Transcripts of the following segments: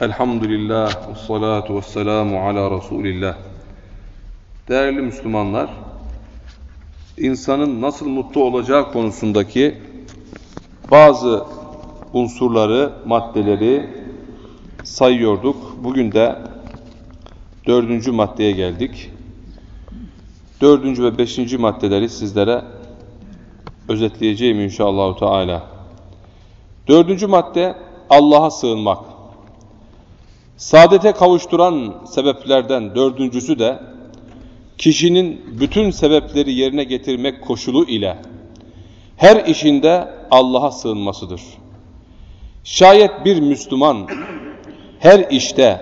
Elhamdülillah, salatu ve selamu ala Resulillah. Değerli Müslümanlar, insanın nasıl mutlu olacağı konusundaki bazı unsurları, maddeleri sayıyorduk. Bugün de dördüncü maddeye geldik. Dördüncü ve beşinci maddeleri sizlere özetleyeceğim inşallah. Teala. Dördüncü madde Allah'a sığınmak. Saadete kavuşturan sebeplerden dördüncüsü de kişinin bütün sebepleri yerine getirmek koşulu ile her işinde Allah'a sığınmasıdır. Şayet bir Müslüman her işte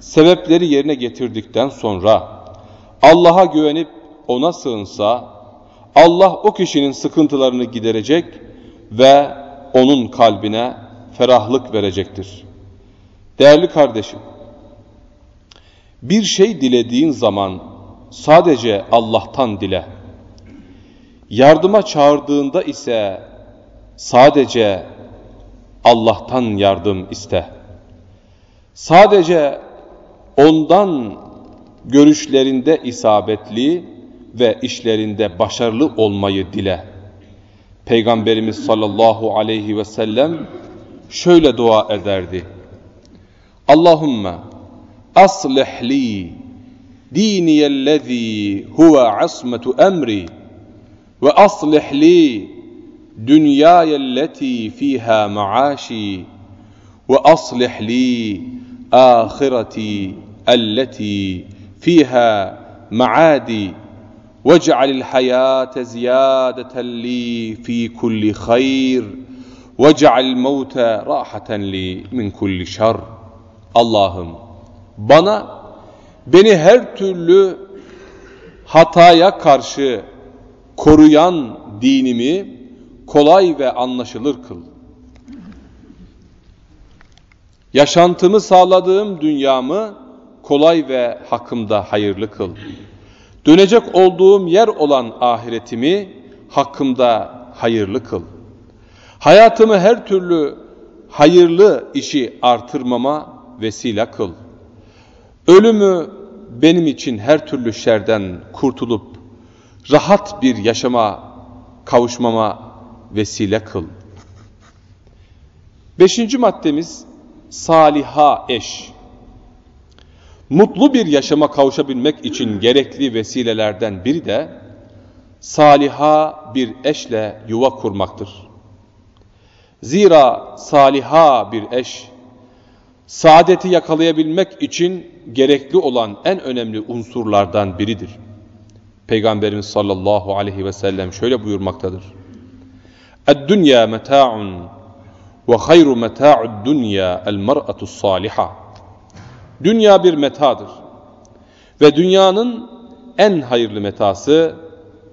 sebepleri yerine getirdikten sonra Allah'a güvenip ona sığınsa Allah o kişinin sıkıntılarını giderecek ve onun kalbine ferahlık verecektir. Değerli kardeşim, bir şey dilediğin zaman sadece Allah'tan dile. Yardıma çağırdığında ise sadece Allah'tan yardım iste. Sadece ondan görüşlerinde isabetli ve işlerinde başarılı olmayı dile. Peygamberimiz sallallahu aleyhi ve sellem şöyle dua ederdi. اللهم أصلح لي ديني الذي هو عصمة أمري وأصلح لي دنياي التي فيها معاشي وأصلح لي آخرتي التي فيها معادي واجعل الحياة زيادة لي في كل خير واجعل الموت راحة لي من كل شر. Allah'ım bana beni her türlü hataya karşı koruyan dinimi kolay ve anlaşılır kıl. Yaşantımı sağladığım dünyamı kolay ve hakkımda hayırlı kıl. Dönecek olduğum yer olan ahiretimi hakkımda hayırlı kıl. Hayatımı her türlü hayırlı işi artırmama vesile kıl. Ölümü benim için her türlü şerden kurtulup rahat bir yaşama kavuşmama vesile kıl. Beşinci maddemiz saliha eş. Mutlu bir yaşama kavuşabilmek için gerekli vesilelerden biri de saliha bir eşle yuva kurmaktır. Zira saliha bir eş saadeti yakalayabilmek için gerekli olan en önemli unsurlardan biridir. Peygamberimiz sallallahu aleyhi ve sellem şöyle buyurmaktadır. Dünya meta'un ve hayru meta'ud dünya el mar'atu saliha. Dünya bir metadır. Ve dünyanın en hayırlı metası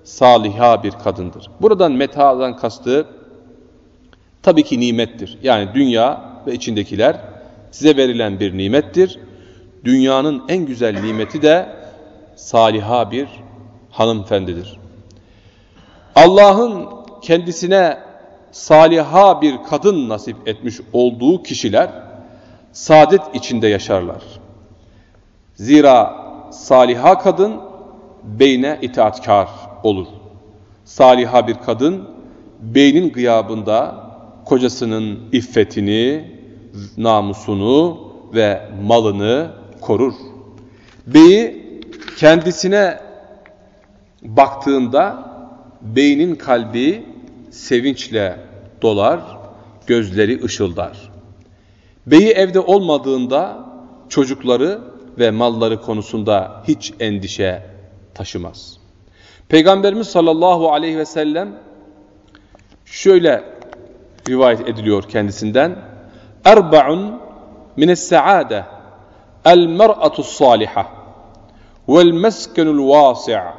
saliha bir kadındır. Buradan metadan kastı tabii ki nimettir. Yani dünya ve içindekiler size verilen bir nimettir. Dünyanın en güzel nimeti de saliha bir hanımefendidir. Allah'ın kendisine saliha bir kadın nasip etmiş olduğu kişiler saadet içinde yaşarlar. Zira saliha kadın beyne itaatkar olur. Saliha bir kadın beynin gıyabında kocasının iffetini, namusunu ve malını korur. Beyi kendisine baktığında beynin kalbi sevinçle dolar, gözleri ışıldar. Beyi evde olmadığında çocukları ve malları konusunda hiç endişe taşımaz. Peygamberimiz sallallahu aleyhi ve sellem şöyle rivayet ediliyor kendisinden. أربع من السعادة المرأة الصالحة والمسكن الواسع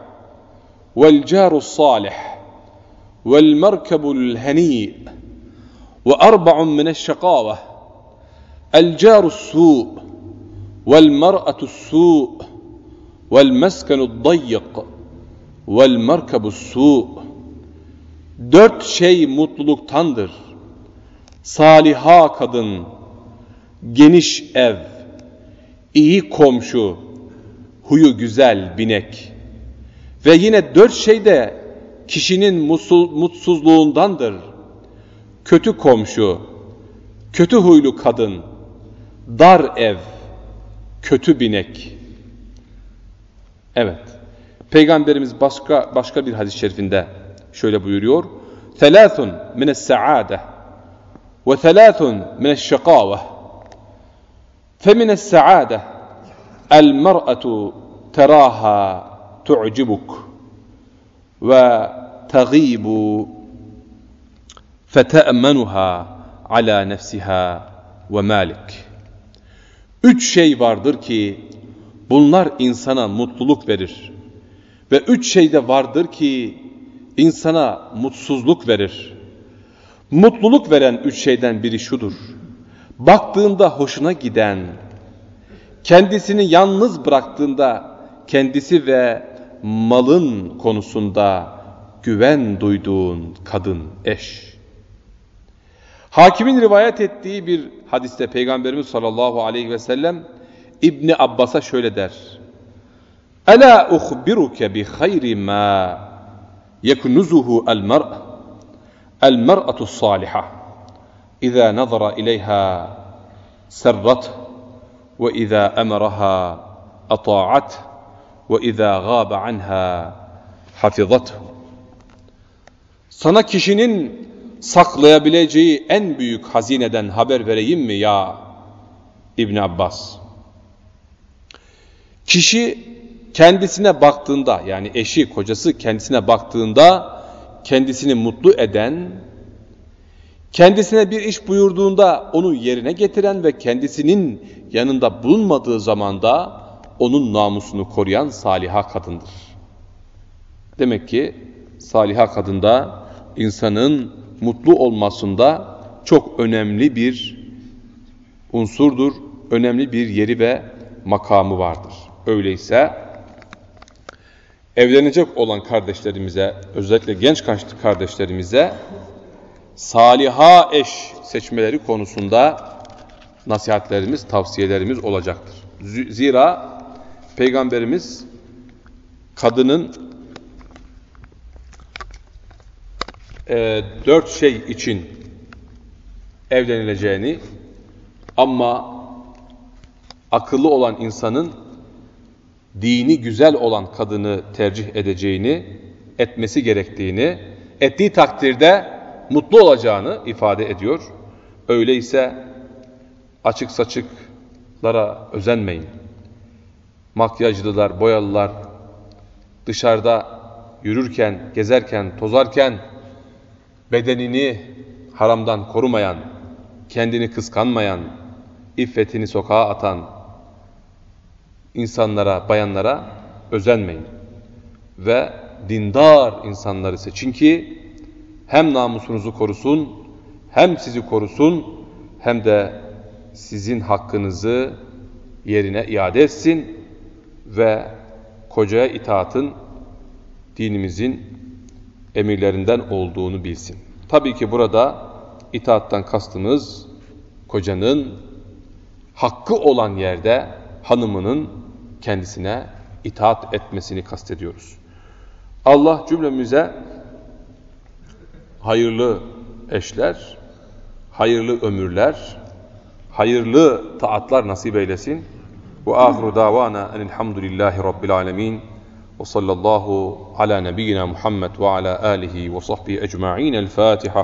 والجار الصالح والمركب الهنيء وأربع من الشقاوة الجار السوء والمرأة السوء والمسكن الضيق والمركب السوء Dört şey mutluluktandır. Saliha kadın, geniş ev, iyi komşu, huyu güzel binek ve yine dört şey de kişinin mutsuzluğundandır. Kötü komşu, kötü huylu kadın, dar ev, kötü binek. Evet. Peygamberimiz başka başka bir hadis-i şerifinde şöyle buyuruyor. Thalathun mines saade Femines saade el mer'atu teraha tu'cibuk ve taghibu fete'menuha ala nefsiha ve malik. Üç şey vardır ki bunlar insana mutluluk verir. Ve üç şey de vardır ki insana mutsuzluk verir. Mutluluk veren üç şeyden biri şudur. Baktığında hoşuna giden, kendisini yalnız bıraktığında kendisi ve malın konusunda güven duyduğun kadın, eş. Hakimin rivayet ettiği bir hadiste Peygamberimiz sallallahu aleyhi ve sellem İbni Abbas'a şöyle der. Ela uhbiruke bi hayri ma yeknuzuhu el mer'a İza nazara ileyha serrat ve iza emeraha ata'at ve iza gâbe anha hafizat. Sana kişinin saklayabileceği en büyük hazineden haber vereyim mi ya İbn Abbas? Kişi kendisine baktığında yani eşi, kocası kendisine baktığında kendisini mutlu eden, kendisine bir iş buyurduğunda onu yerine getiren ve kendisinin yanında bulunmadığı zamanda onun namusunu koruyan saliha kadındır. Demek ki saliha kadında insanın mutlu olmasında çok önemli bir unsurdur, önemli bir yeri ve makamı vardır. Öyleyse evlenecek olan kardeşlerimize, özellikle genç kardeşlerimize saliha eş seçmeleri konusunda nasihatlerimiz, tavsiyelerimiz olacaktır. Zira Peygamberimiz kadının e, dört şey için evlenileceğini ama akıllı olan insanın dini güzel olan kadını tercih edeceğini, etmesi gerektiğini, ettiği takdirde mutlu olacağını ifade ediyor. Öyleyse açık saçıklara özenmeyin. Makyajlılar, boyalılar dışarıda yürürken, gezerken, tozarken bedenini haramdan korumayan, kendini kıskanmayan, iffetini sokağa atan insanlara, bayanlara özenmeyin. Ve dindar insanları seçin ki hem namusunuzu korusun, hem sizi korusun, hem de sizin hakkınızı yerine iade etsin ve kocaya itaatın dinimizin emirlerinden olduğunu bilsin. Tabii ki burada itaattan kastımız kocanın hakkı olan yerde hanımının kendisine itaat etmesini kastediyoruz. Allah cümlemize hayırlı eşler, hayırlı ömürler, hayırlı taatlar nasip eylesin. Ve ahiru davana enilhamdülillahi rabbil alemin. Ve sallallahu ala nebiyyina Muhammed ve ala alihi ve sahbihi ecma'in. El Fatiha.